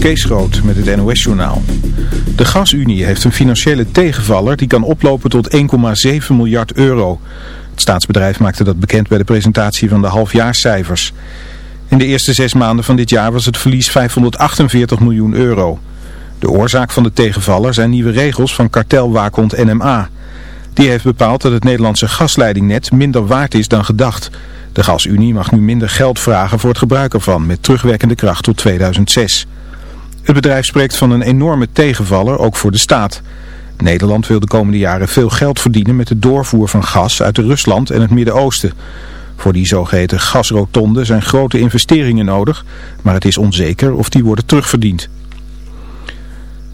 Kees Groot met het NOS-journaal. De Gasunie heeft een financiële tegenvaller die kan oplopen tot 1,7 miljard euro. Het staatsbedrijf maakte dat bekend bij de presentatie van de halfjaarscijfers. In de eerste zes maanden van dit jaar was het verlies 548 miljoen euro. De oorzaak van de tegenvaller zijn nieuwe regels van kartelwaakhond NMA. Die heeft bepaald dat het Nederlandse gasleidingnet minder waard is dan gedacht... De Gasunie mag nu minder geld vragen voor het gebruik ervan met terugwerkende kracht tot 2006. Het bedrijf spreekt van een enorme tegenvaller, ook voor de staat. Nederland wil de komende jaren veel geld verdienen met de doorvoer van gas uit Rusland en het Midden-Oosten. Voor die zogeheten gasrotonde zijn grote investeringen nodig, maar het is onzeker of die worden terugverdiend.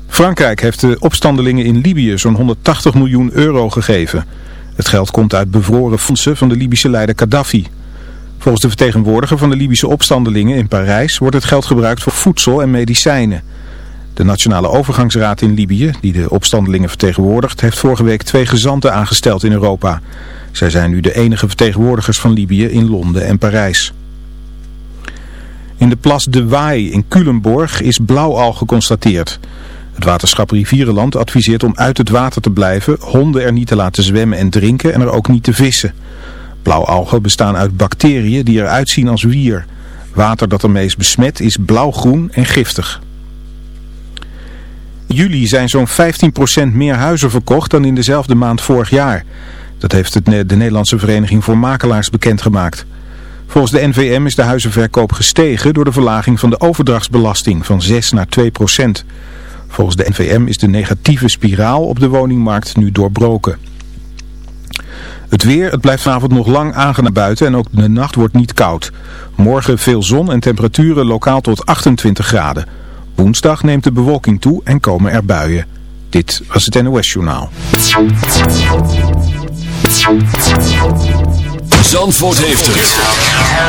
Frankrijk heeft de opstandelingen in Libië zo'n 180 miljoen euro gegeven. Het geld komt uit bevroren fondsen van de Libische leider Gaddafi. Volgens de vertegenwoordiger van de Libische opstandelingen in Parijs wordt het geld gebruikt voor voedsel en medicijnen. De Nationale Overgangsraad in Libië, die de opstandelingen vertegenwoordigt, heeft vorige week twee gezanten aangesteld in Europa. Zij zijn nu de enige vertegenwoordigers van Libië in Londen en Parijs. In de plas De Waai in Culemborg is blauwal geconstateerd. Het waterschap Rivierenland adviseert om uit het water te blijven, honden er niet te laten zwemmen en drinken en er ook niet te vissen. Blauwalgen bestaan uit bacteriën die eruit zien als wier. Water dat ermee is besmet is blauwgroen en giftig. Juli zijn zo'n 15% meer huizen verkocht dan in dezelfde maand vorig jaar. Dat heeft de Nederlandse Vereniging voor Makelaars bekendgemaakt. Volgens de NVM is de huizenverkoop gestegen door de verlaging van de overdrachtsbelasting van 6 naar 2% Volgens de NVM is de negatieve spiraal op de woningmarkt nu doorbroken. Het weer, het blijft vanavond nog lang aangenaam buiten en ook de nacht wordt niet koud. Morgen veel zon en temperaturen lokaal tot 28 graden. Woensdag neemt de bewolking toe en komen er buien. Dit was het NOS Journaal. Zandvoort heeft het.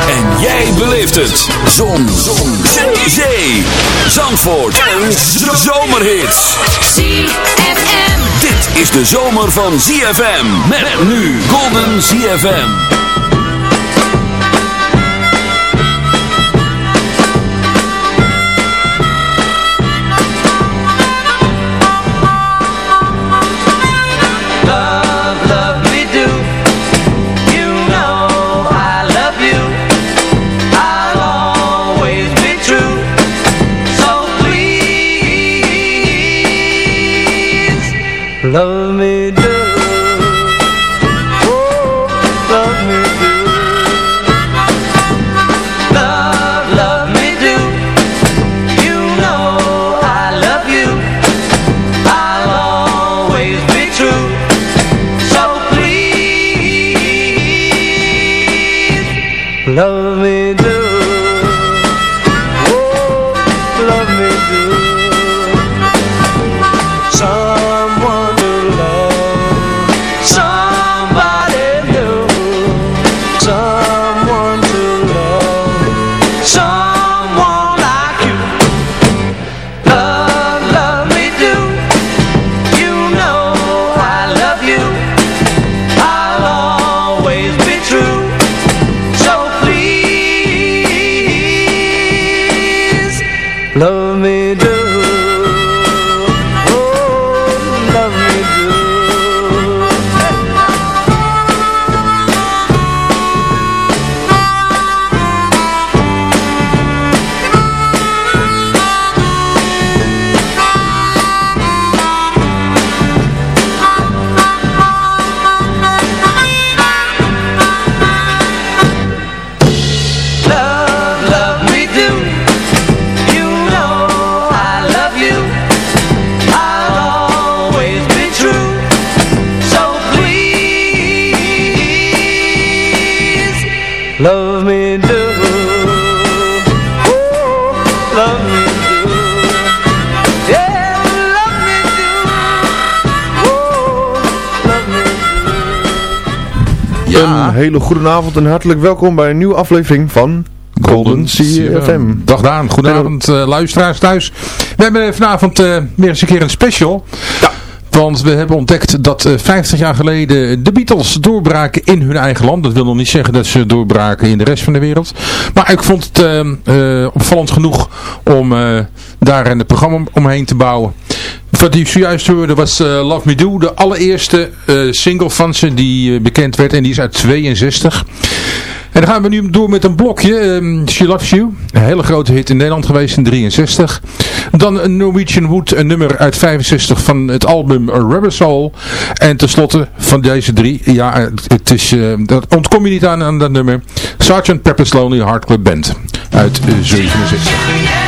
En jij beleeft het. Zon. Zon. Zee. Zee. Zandvoort. Een zomerhit. ZFM. Dit is de zomer van ZFM. Met nu Golden ZFM. Love me do hele goede avond en hartelijk welkom bij een nieuwe aflevering van Golden CFM. Dag Daan, goedenavond uh, luisteraars thuis. We hebben vanavond uh, weer eens een keer een special. Ja. Want we hebben ontdekt dat 50 jaar geleden de Beatles doorbraken in hun eigen land. Dat wil nog niet zeggen dat ze doorbraken in de rest van de wereld. Maar ik vond het opvallend genoeg om daar een programma omheen te bouwen. Wat die zojuist hoorde was Love Me Do, de allereerste single van ze die bekend werd en die is uit 62. En dan gaan we nu door met een blokje. Um, She Loves You. Een hele grote hit in Nederland geweest in 63. Dan een Norwegian Wood. Een nummer uit 65 van het album Rubber Soul. En tenslotte van deze drie. Ja, het is, dat ontkom je niet aan, aan dat nummer. Sgt. Pepper's Lonely Heart Club Band. Uit 67.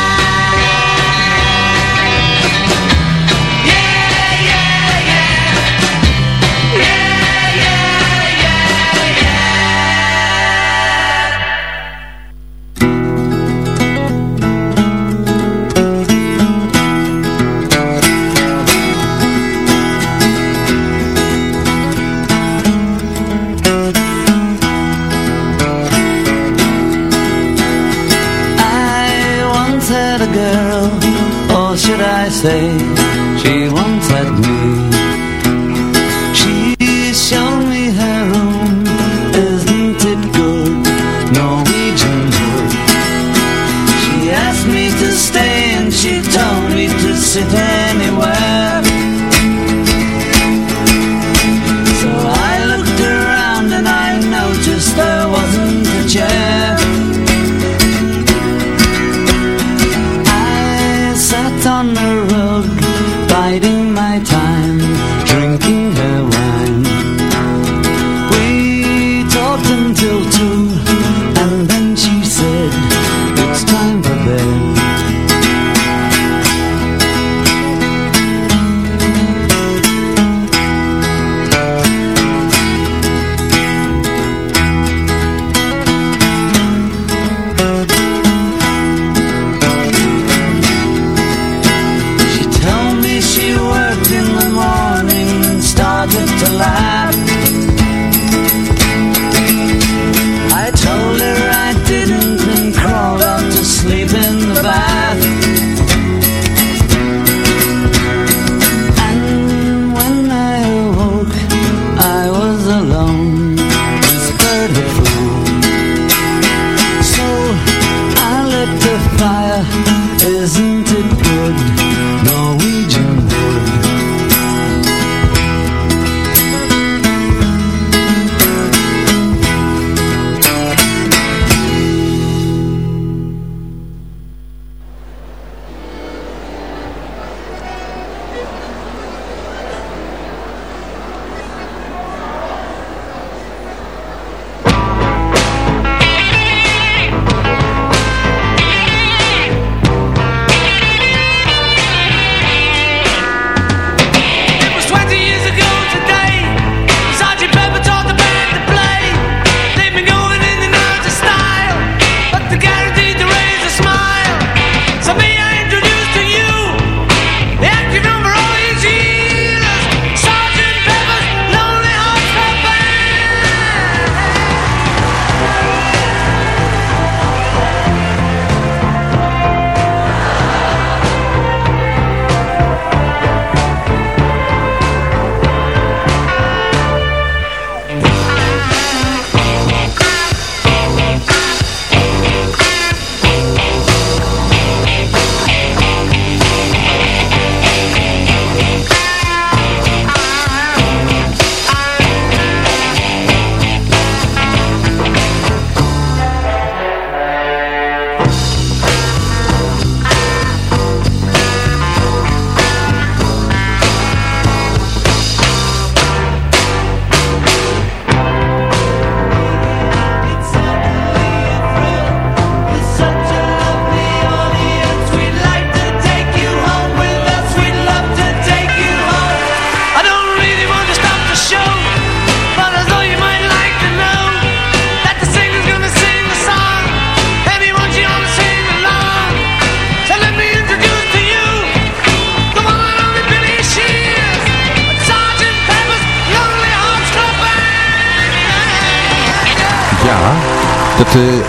Say,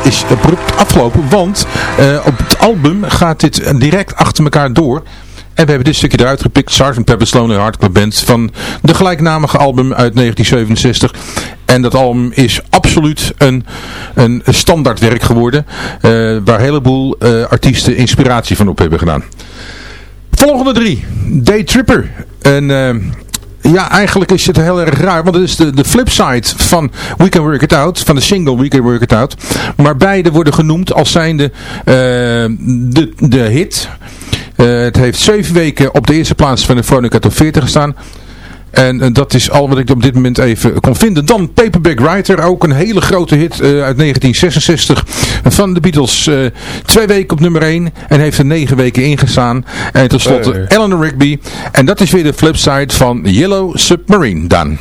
is abrupt afgelopen, want eh, op het album gaat dit direct achter elkaar door. En we hebben dit stukje eruit gepikt, Sgt. Pepper's Lonely Heart Club Band, van de gelijknamige album uit 1967. En dat album is absoluut een, een standaardwerk geworden, eh, waar een heleboel eh, artiesten inspiratie van op hebben gedaan. Volgende drie, Day Tripper. En eh, ja, eigenlijk is het heel erg raar, want het is de, de flipside van We Can Work It Out, van de single We Can Work It Out. Maar beide worden genoemd als zijnde eh de, de hit. Eh, het heeft zeven weken op de eerste plaats van de Veronica Top 40 gestaan. En eh, dat is al wat ik op dit moment even kon vinden. Dan Paperback Writer, ook een hele grote hit eh, uit 1966 van de Beatles. Eh, twee weken op nummer 1 en heeft er negen weken ingestaan. En tenslotte. Eleanor Rigby. En dat is weer de flipside van Yellow Submarine dan.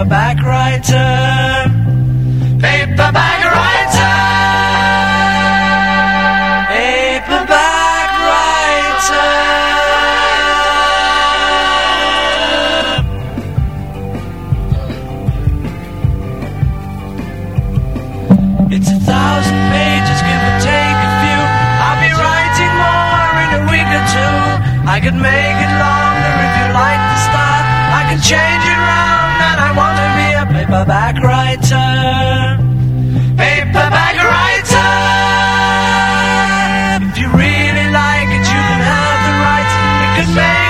Paperback writer. Christmas.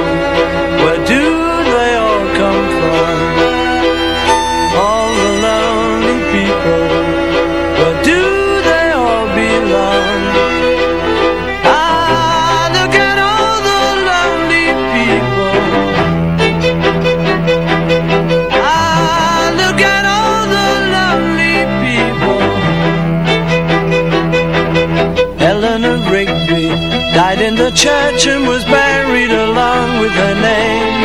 the church and was buried along with her name.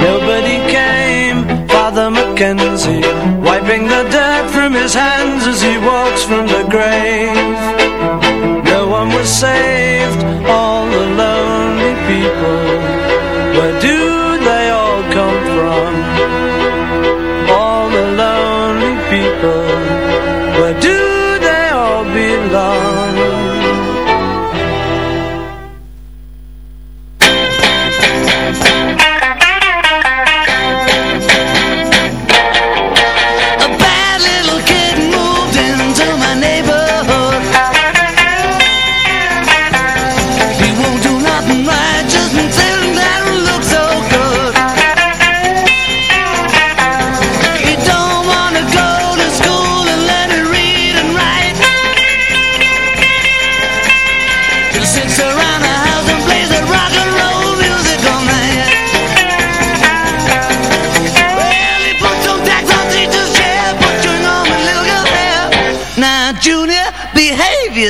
Nobody came, Father Mackenzie, wiping the dirt from his hands as he walks from the grave.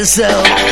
yourself.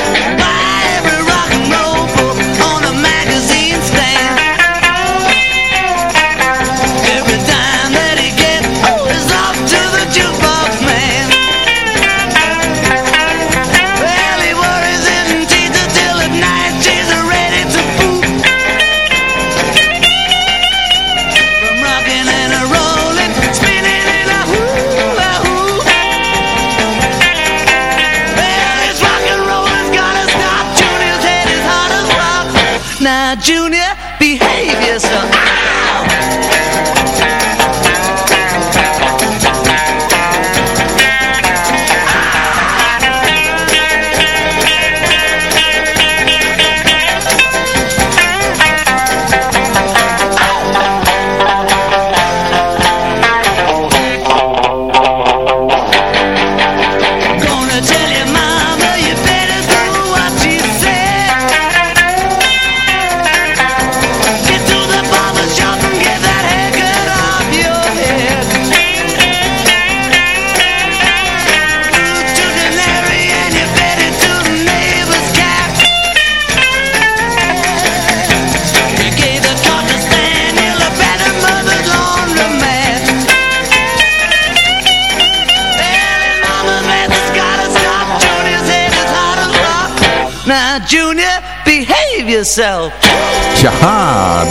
yourself.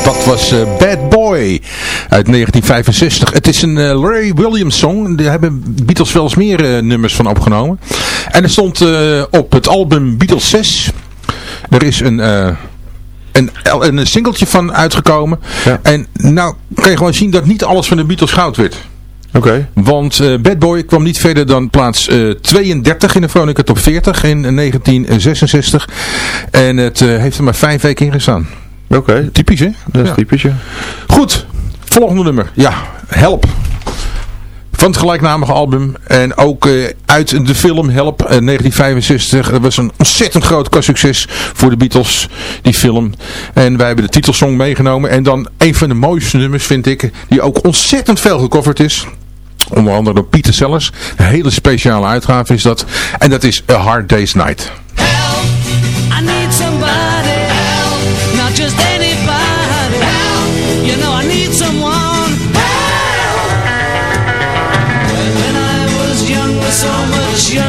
Dat was eh, Bad Boy uit 1965. Het is een uh, Larry Williams song. Daar hebben Beatles wel eens meer eh, nummers van opgenomen. En het stond op het album Beatles 6. Er is een... Een, een, singeltje van uitgekomen. En nou kan je gewoon zien dat niet alles van de Beatles goud werd. Okay. Want uh, Bad Boy kwam niet verder dan plaats eh, uh, 32 in de Veronica Top 40 in 1966. En het eh, heeft er maar vijf weken in gestaan. Oké. Typisch, hè? Dat is ja. typisch, ja. Goed, volgende nummer. Ja, Help van het gelijknamige album. En ook uit de film Help 1965. Dat was een ontzettend groot succes voor de Beatles, die film. En wij hebben de titelsong meegenomen. En dan een van de mooiste nummers vind ik, die ook ontzettend veel gecoverd is. Onder andere door Pieter Sellers. Een hele speciale uitgave is dat. En dat is A Hard Day's Night. Help, I need somebody help, not just anybody help, you know I need someone help. When I was younger, so much younger.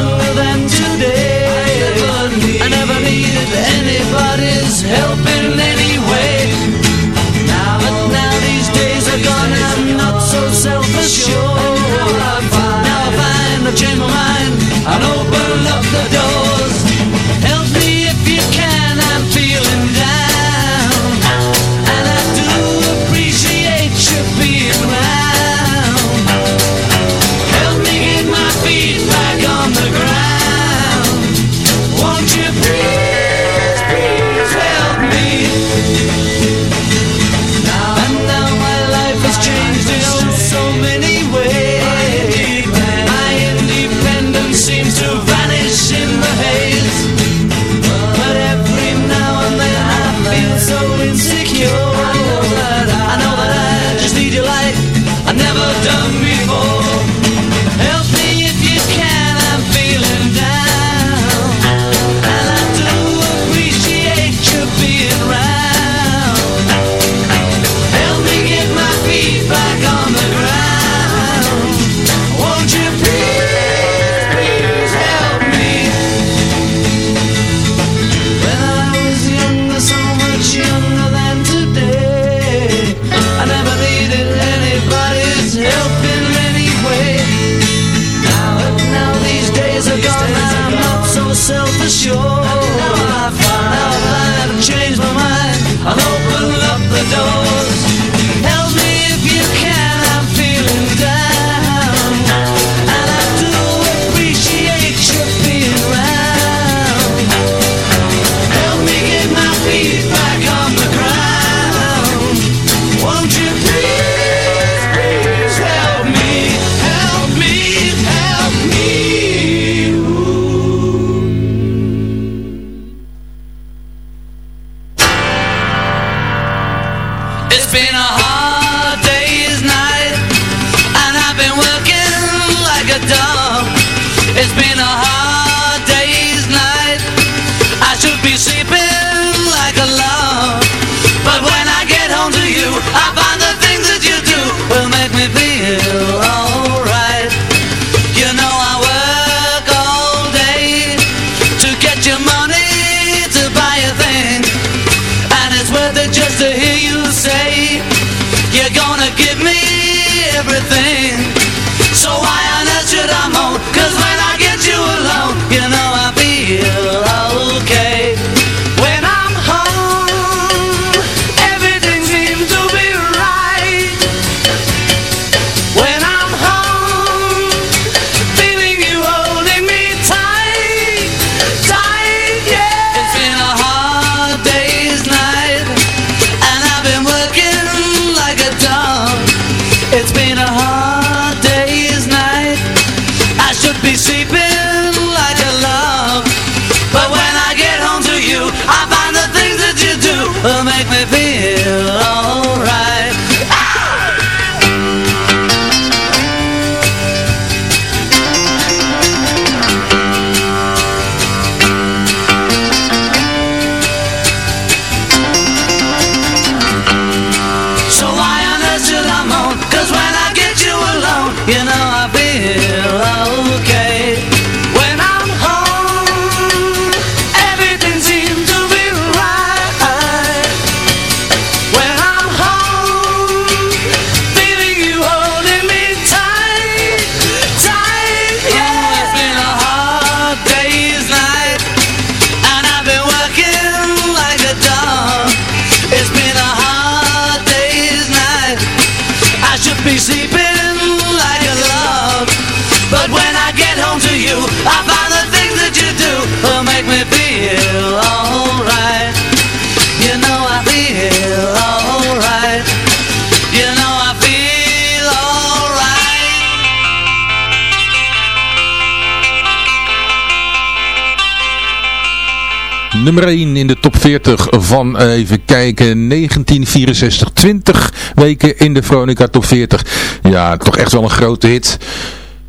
Nummer 1 in de top 40 van, uh, even kijken, 1964. 20 weken in de Veronica top 40. Ja, toch echt wel een grote hit.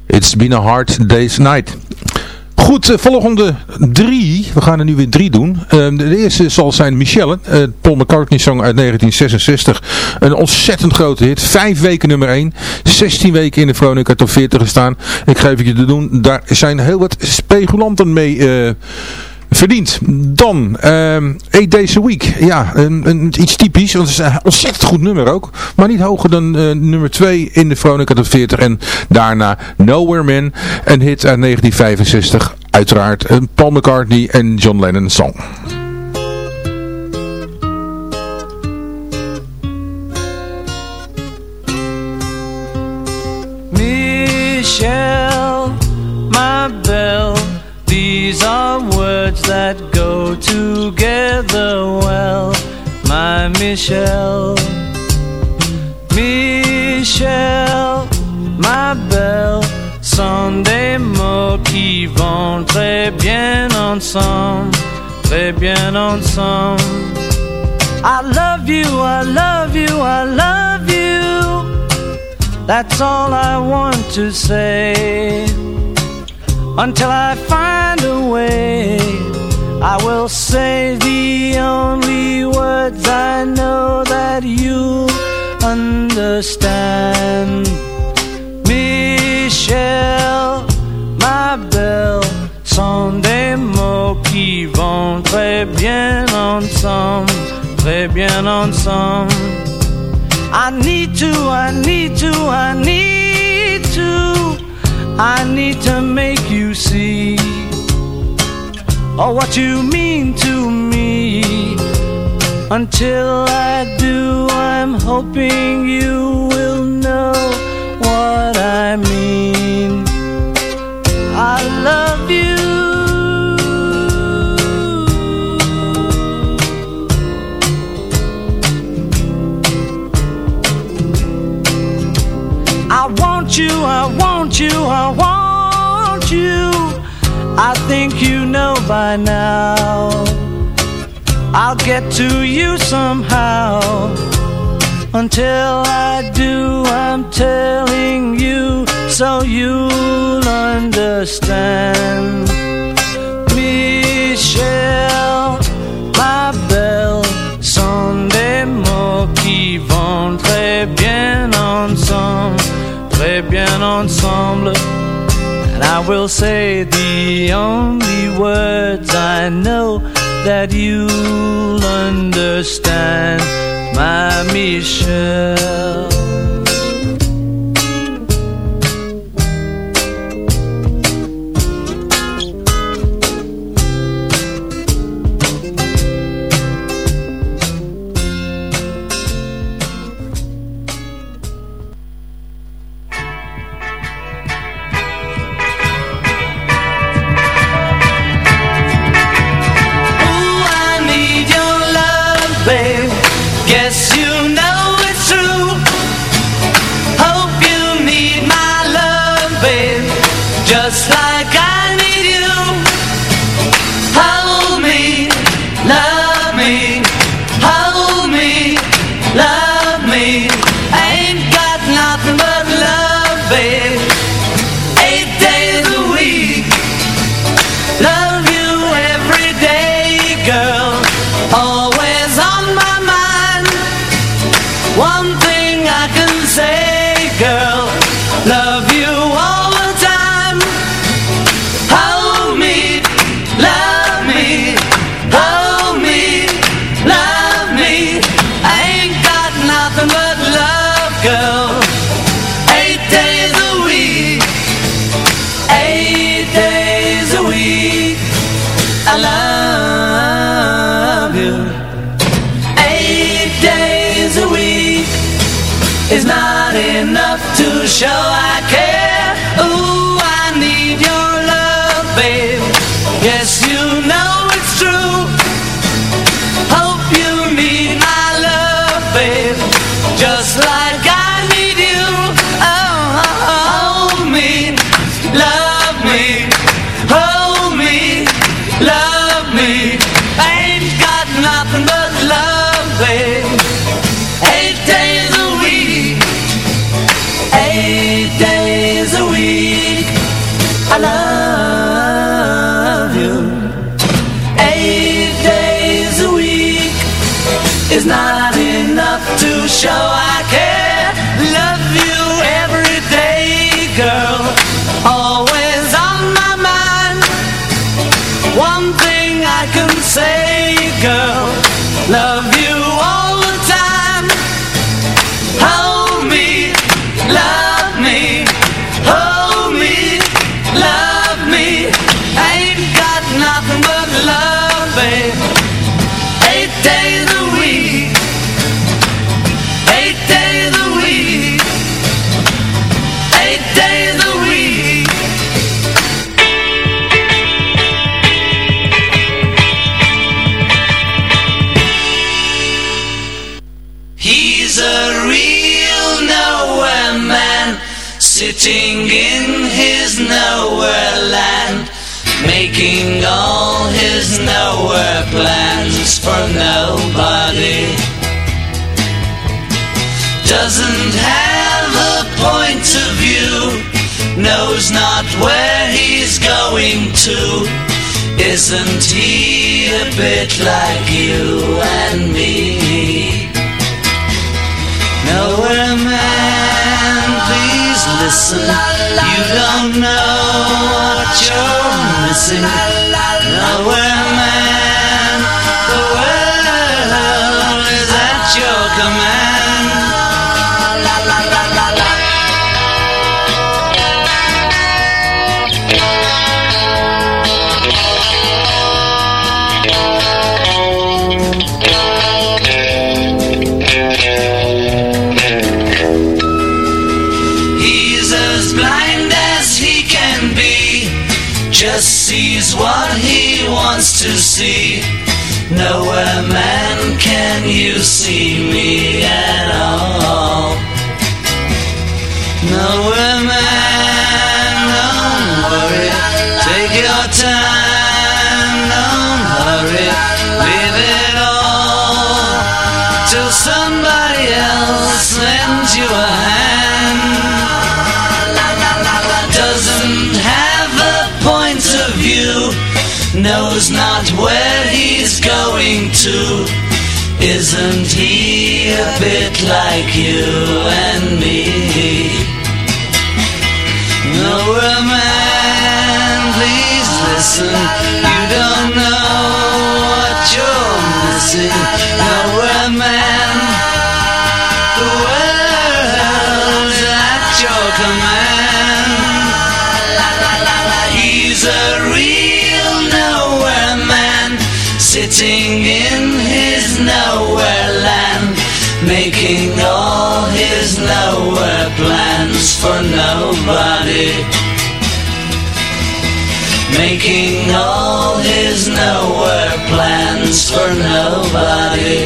It's been a hard day's night. Goed, uh, volgende drie. We gaan er nu weer drie doen. Uh, de eerste zal zijn Michelle. Uh, Paul McCartney song uit 1966. Een ontzettend grote hit. Vijf weken nummer 1. 16 weken in de Veronica top 40 gestaan. Ik ga even je te doen. Daar zijn heel wat speculanten mee verdiend. Dan, uh, Eight Days a Week. Ja, een, een, iets typisch. Want het is een ontzettend goed nummer ook. Maar niet hoger dan uh, nummer 2 in de Veronica top 40. En daarna Nowhere Man. Een hit uit 1965. Uiteraard een Paul McCartney en John Lennon song. Together well, my Michelle. Michelle, my belle, sont des mots qui vont très bien ensemble, très bien ensemble. I love you, I love you, I love you. That's all I want to say. Until I find a way, I will say the only words I know that you understand. Michelle, ma belle, sont des mots qui vont très bien ensemble, très bien ensemble. I need to, I need to, I need to, I need to make you see oh, what you mean to me. Until I do, I'm hoping you will know what I mean. I love you. I want you, I want you, I want you. I think you by now. I'll get to you somehow. Until I do, I'm telling you so you'll understand. Michelle, ma belle, sont des mots qui vont très bien ensemble, très bien ensemble. I will say the only words I know that you'll understand, my Michelle. I can say, girl, love sitting in his nowhere land, making all his nowhere plans for nobody. Doesn't have a point of view, knows not where he's going to. Isn't he a bit like you and me? Nowhere man, You don't know what you're missing. Nowhere to see. Nowhere man can you see me at all. Nowhere Isn't he a bit like you and me? Nobody.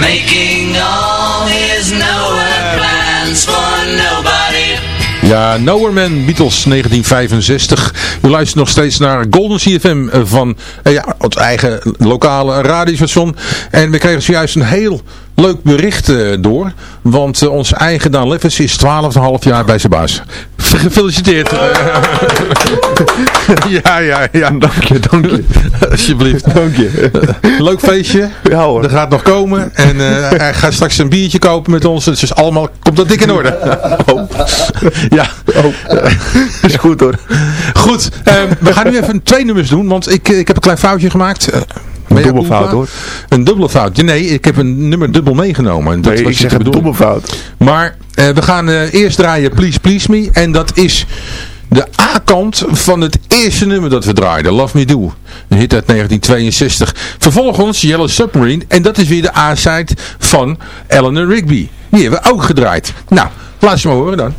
Making all his nowhere plans for nobody. Ja, Nowhere Man, Beatles 1965. U luistert nog steeds naar Golden CFM van eh, ja, het eigen lokale radiostation. En we kregen zojuist een heel leuk bericht eh, door. Want eh, onze eigen Dan Leffens is 12,5 jaar bij zijn baas. Gefeliciteerd. ja, ja, ja. Dank je, dank je. Alsjeblieft. Dank je. Leuk feestje. Ja hoor. Er gaat nog komen. En eh, hij gaat straks een biertje kopen met ons. Dus is allemaal, komt dat dik in orde. Oh. Ja. Oh. Is goed hoor. Goed, we gaan nu even twee nummers doen, want ik, ik heb een klein foutje gemaakt. Een mea dubbel culpa. fout hoor. Een dubbele fout. Nee, ik heb een nummer dubbel meegenomen. Dat Nee, was ik zeg een domme fout. Maar eh, we gaan eh, eerst draaien Please Please Me. En dat is de A-kant van het eerste nummer dat we draaiden. Love Me Do. Een hit uit 1962. Vervolgens Yellow Submarine. En dat is weer de A-side van Eleanor Rigby. Die hebben we ook gedraaid. Nou, laat je maar horen dan.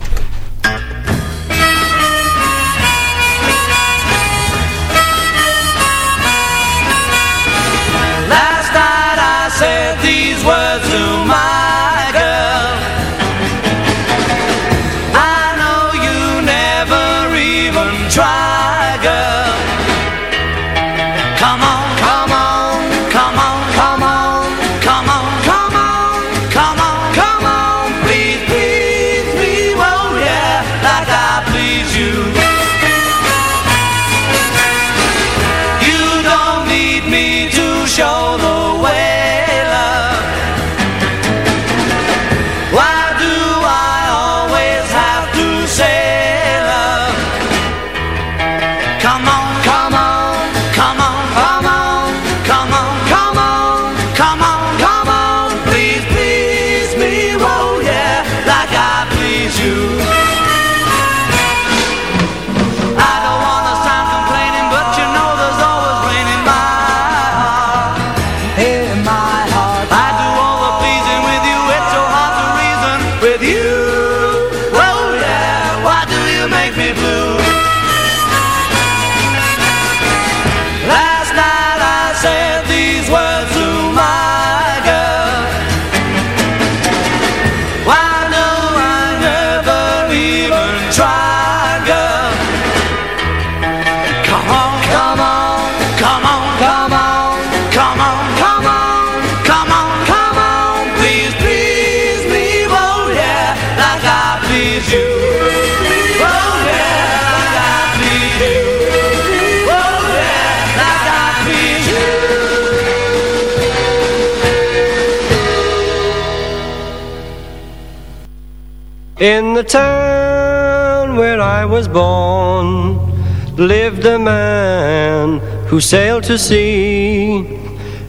In the town where I was born lived a man who sailed to sea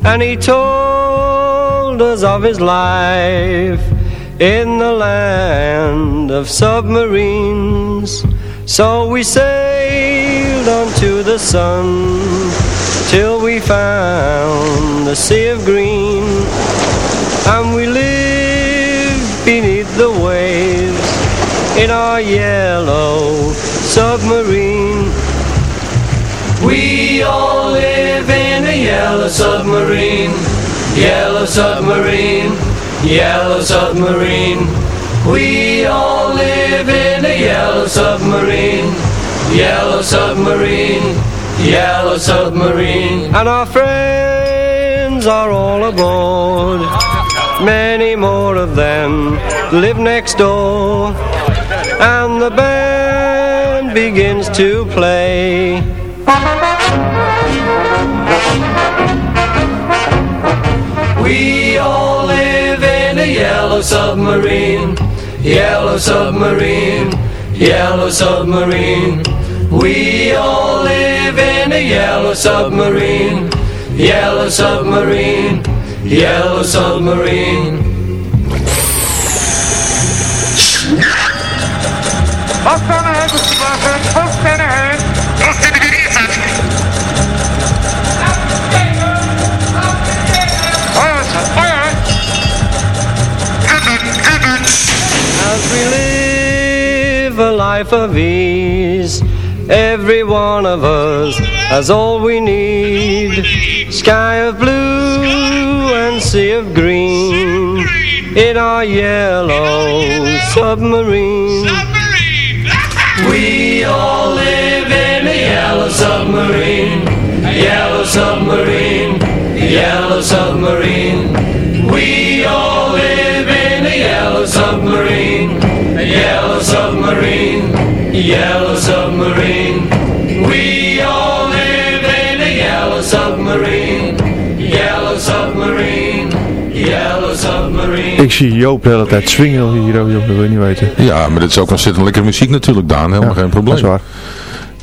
and he told us of his life in the land of submarines. So we sailed onto the sun till we found the sea of green and we lived beneath the waves in our yellow submarine. We all live in a yellow submarine, yellow submarine, yellow submarine. We all live in a yellow submarine, yellow submarine, yellow submarine. And our friends are all aboard. Many more of them live next door. And the band begins to play. We all live in a yellow submarine, yellow submarine, yellow submarine. We all live in a yellow submarine, yellow submarine, yellow submarine. As we live a life of ease, every one of us has all we need. Sky of blue and sea of green in our yellow submarine. Yellow submarine, yellow submarine, yellow submarine. We all live in a yellow submarine, yellow submarine, yellow submarine. We all live in a yellow submarine, yellow submarine, yellow submarine. Ik zie Joop de hele tijd swingen hier, Joop, dat wil je niet weten. Ja, maar dat is ook ontzettend lekkere muziek natuurlijk, Daan. Helemaal geen probleem. Dat is waar.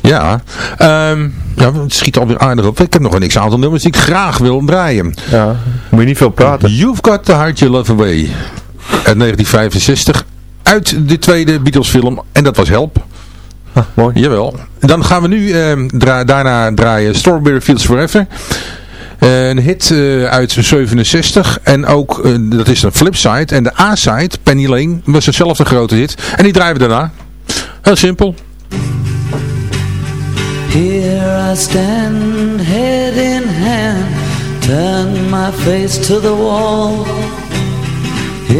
Ja, ehm, ja, het schiet alweer aardig op. Ik heb nog een x-aantal nummers die ik graag wil draaien. Ja, moet je niet veel praten. You've Got to Hide Your Love Away. Uit 1965. Uit de tweede Beatles film. En dat was Help. Ah, mooi. Jawel. Dan gaan we nu ehm, dra- daarna draaien Strawberry Fields Forever. Eh, een hit eh, uit 67. En ook, eh, dat is een flipside. En de A-side, Penny Lane, was hetzelfde grote hit. En die draaien we daarna. Heel simpel. Here I stand, head in hand, turn my face to the wall.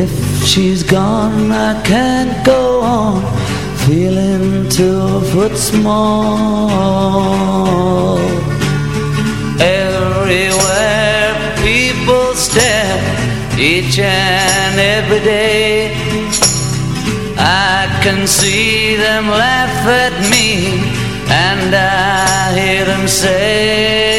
If she's gone, I can't go on, feeling two foot small. Everywhere people stare, each and every day. I can see them laugh at me and I hear them say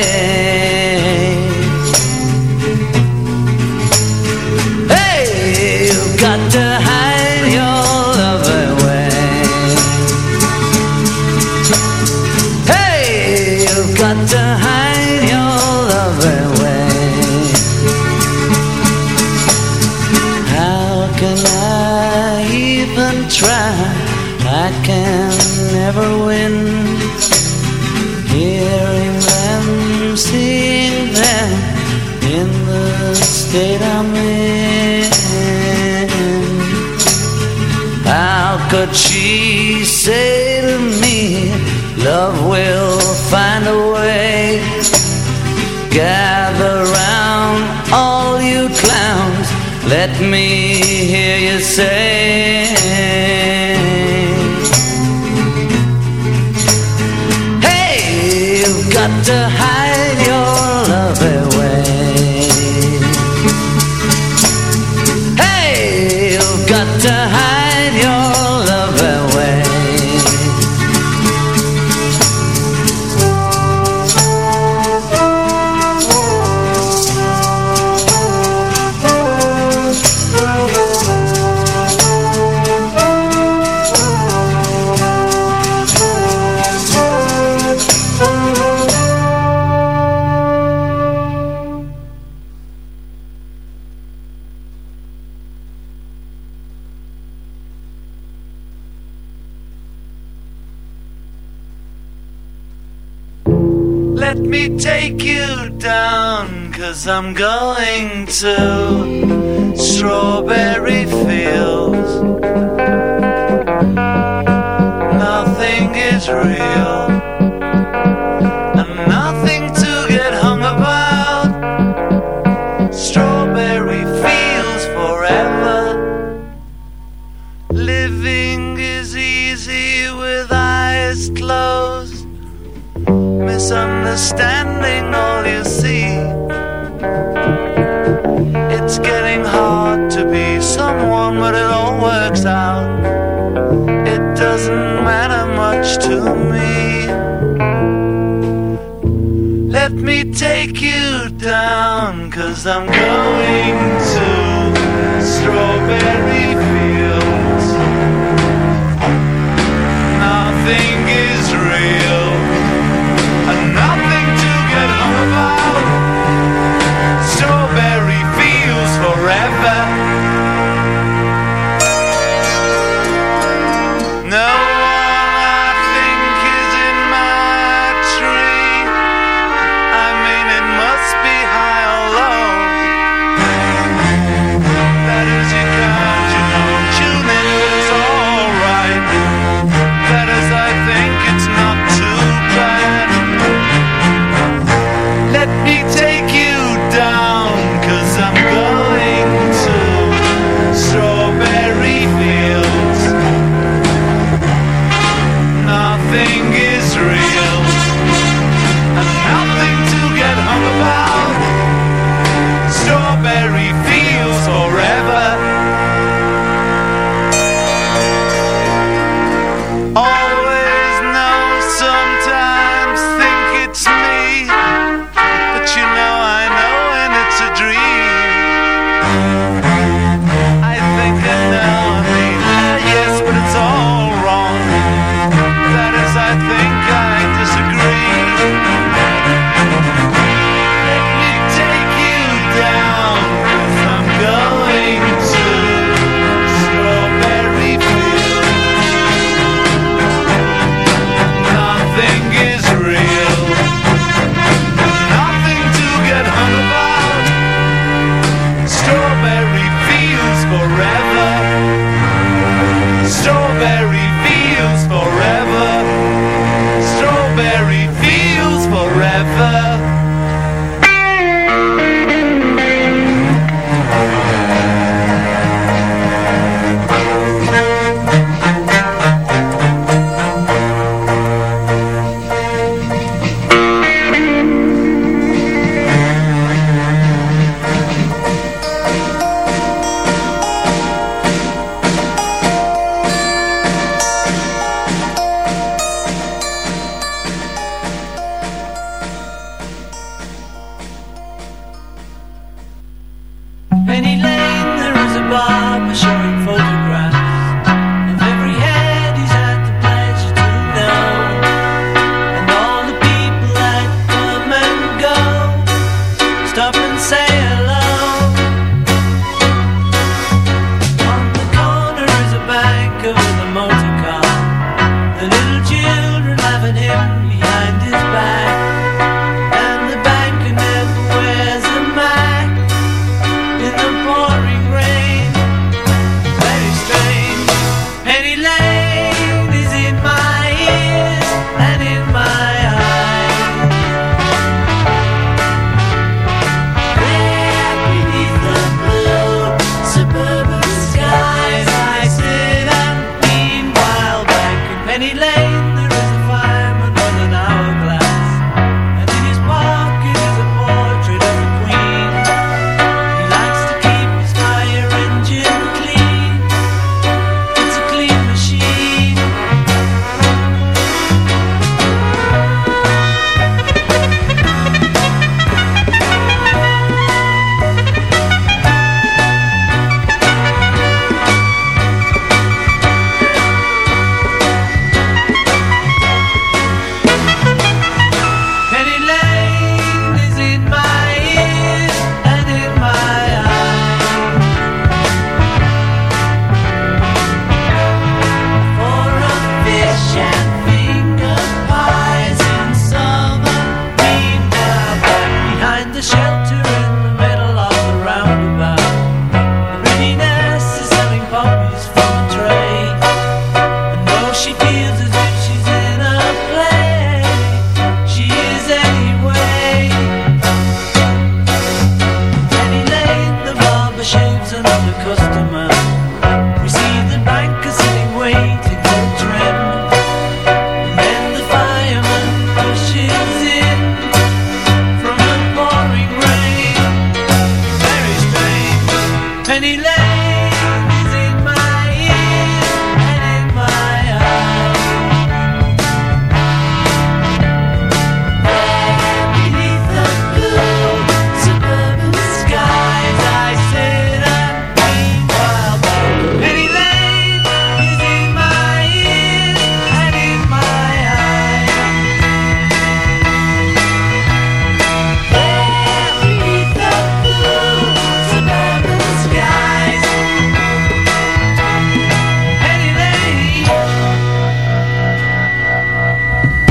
take you down, cause I'm going to strawberry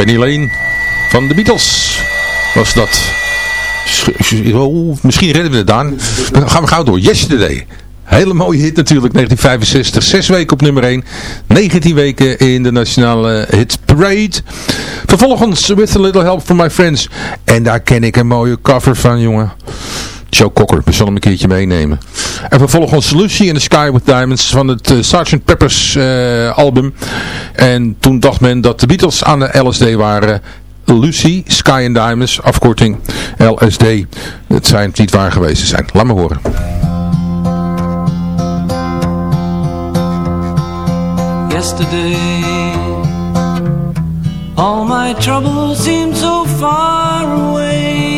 Penny Lane van de Beatles was dat. Oh, misschien redden we het aan. Dan gaan we gauw door. Yesterday. Hele mooie hit natuurlijk, 1965. Zes weken op nummer 1. 19 weken in de nationale hit parade. Vervolgens With a Little Help from My Friends. En daar ken ik een mooie cover van, jongen. Joe Cocker, we zullen hem een keertje meenemen. En vervolgens Lucy in the Sky with Diamonds van het uh, Sgt. Pepper's uh, album. En toen dacht men dat de Beatles aan de LSD waren. Lucy, Sky and Diamonds, afkorting LSD. Het zijn niet waar geweest zijn. Laat me horen. Yesterday All my troubles seem so far away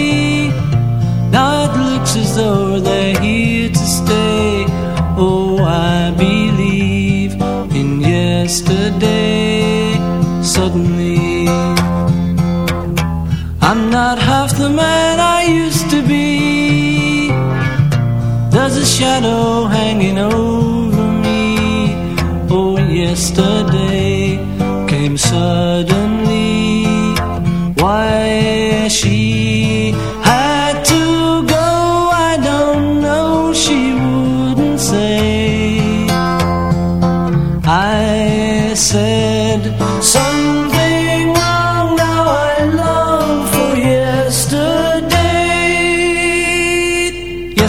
looks as they're here to stay? Oh, I believe in yesterday. Suddenly I'm not half the man I used to be. There's a shadow hanging over me. Oh, yesterday came suddenly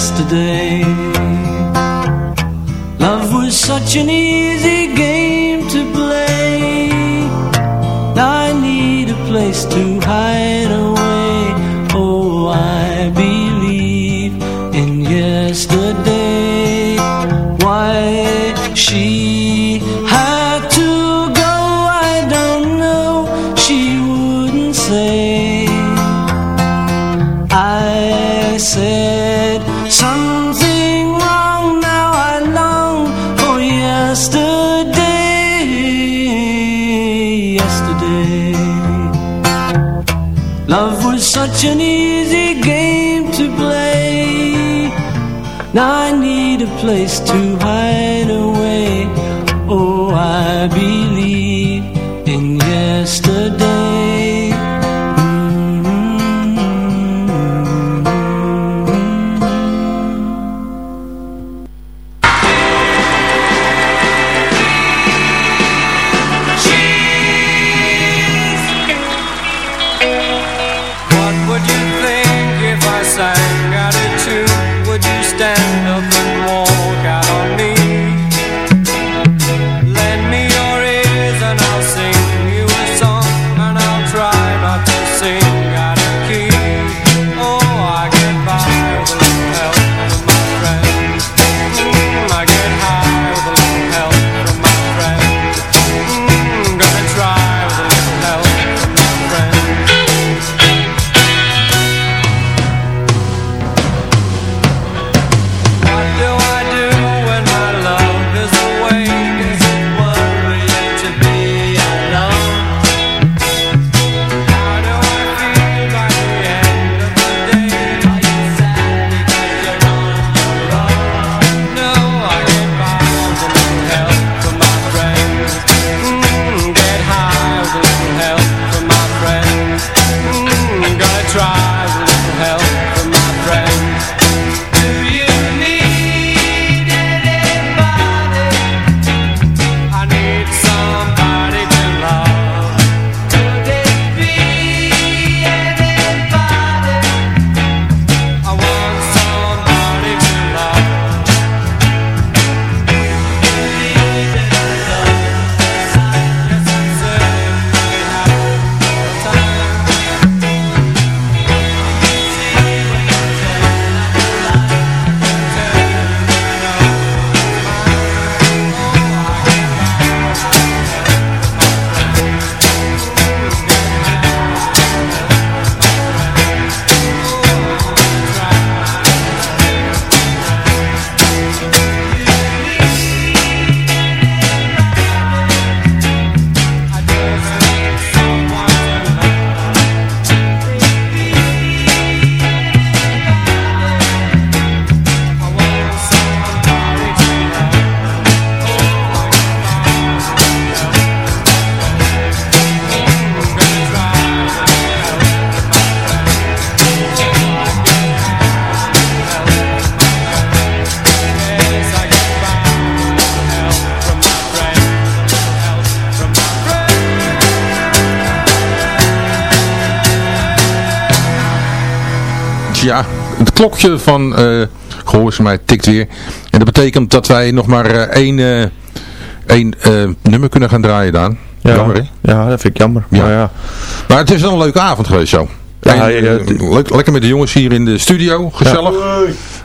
yesterday. Love was such an easy Ja, het klokje van uh, gehoor mij tikt weer. En dat betekent dat wij nog maar uh, één, uh, één nummer kunnen gaan draaien, Daan. Ja, jammer, hè? Ja, dat vind ik jammer. Ja. Maar, ja. maar het is wel een leuke avond geweest zo. Ja, En, ja, eh, le- lekker met de jongens hier in de studio, gezellig.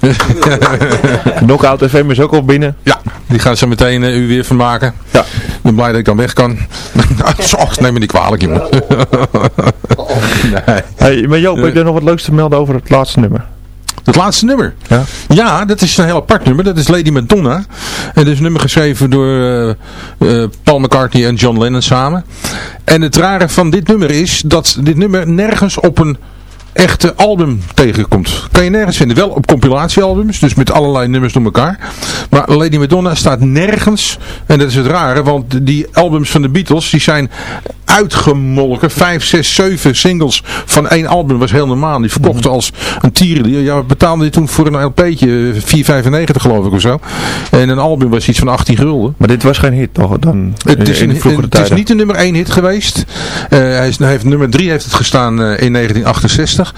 Knockout FM is ook al binnen. Ja, die gaan zo meteen eh, u weer van maken. Ja. Ik ben blij dat ik dan weg kan. Zo, neem me niet kwalijk, jongen. nee. Hey, maar Joop, Eh. heb je nog wat leuks te melden over het laatste nummer? Het laatste nummer. Ja. Ja, dat is een heel apart nummer. Dat is Lady Madonna. En dat is een nummer geschreven door eh, eh, Paul McCartney en John Lennon samen. En het rare van dit nummer is dat dit nummer nergens op een echte album tegenkomt. Kan je nergens vinden. Wel op compilatiealbums, dus met allerlei nummers door elkaar. Maar Lady Madonna staat nergens. En dat is het rare, want die albums van de Beatles, die zijn uitgemolken. Vijf, zes, zeven singles van één album was heel normaal. Die verkochten als een tierenlier. Ja, we betaalden die toen voor een LP'tje 4,95 geloof ik of zo. En een album was iets van 18 gulden. Maar dit was geen hit toch? Dan, Het is, in vroegere het is niet de nummer 1 hit geweest. Eh, hij, is, hij heeft, nummer 3 heeft het gestaan eh, in 1968.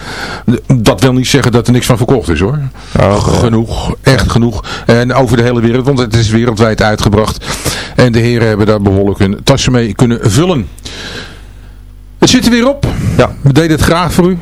Dat wil niet zeggen dat er niks van verkocht is hoor. Oh. Genoeg, echt genoeg. En over de hele wereld, want het is wereldwijd uitgebracht. En de heren hebben daar behoorlijk hun tassen mee kunnen vullen. Het zit er weer op. Ja. We deden het graag voor u.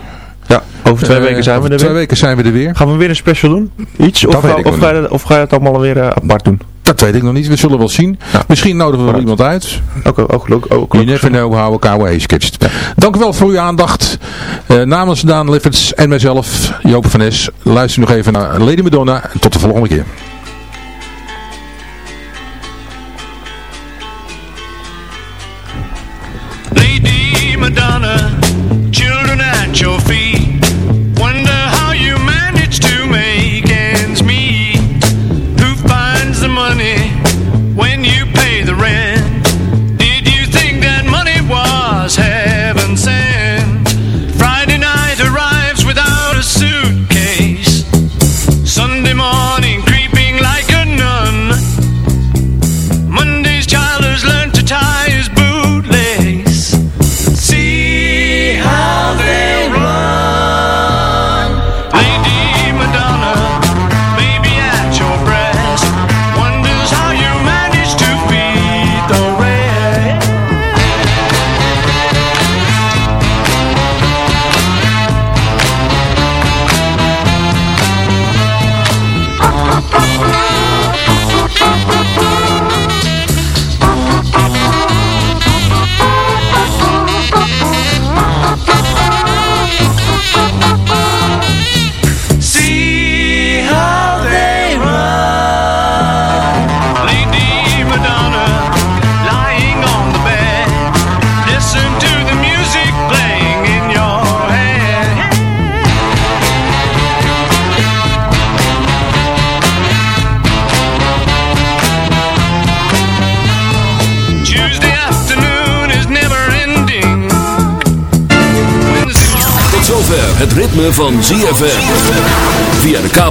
Ja, over twee Eh, weken zijn we er Twee weer. weken zijn we er weer. Gaan we weer een special doen? Iets? Of, ga, ik of, ga je, of ga je het allemaal weer eh, apart doen? Dat weet ik nog niet. We zullen wel zien. Ja. Misschien nodigen we wel Vooruit. iemand uit. Ook, ook, ook, ook, You never know how a catched. Dank u wel voor uw aandacht. Eh, namens Daan Lifferts en mijzelf, Joop van Es, luister nog even naar Lady Madonna. En tot de volgende keer.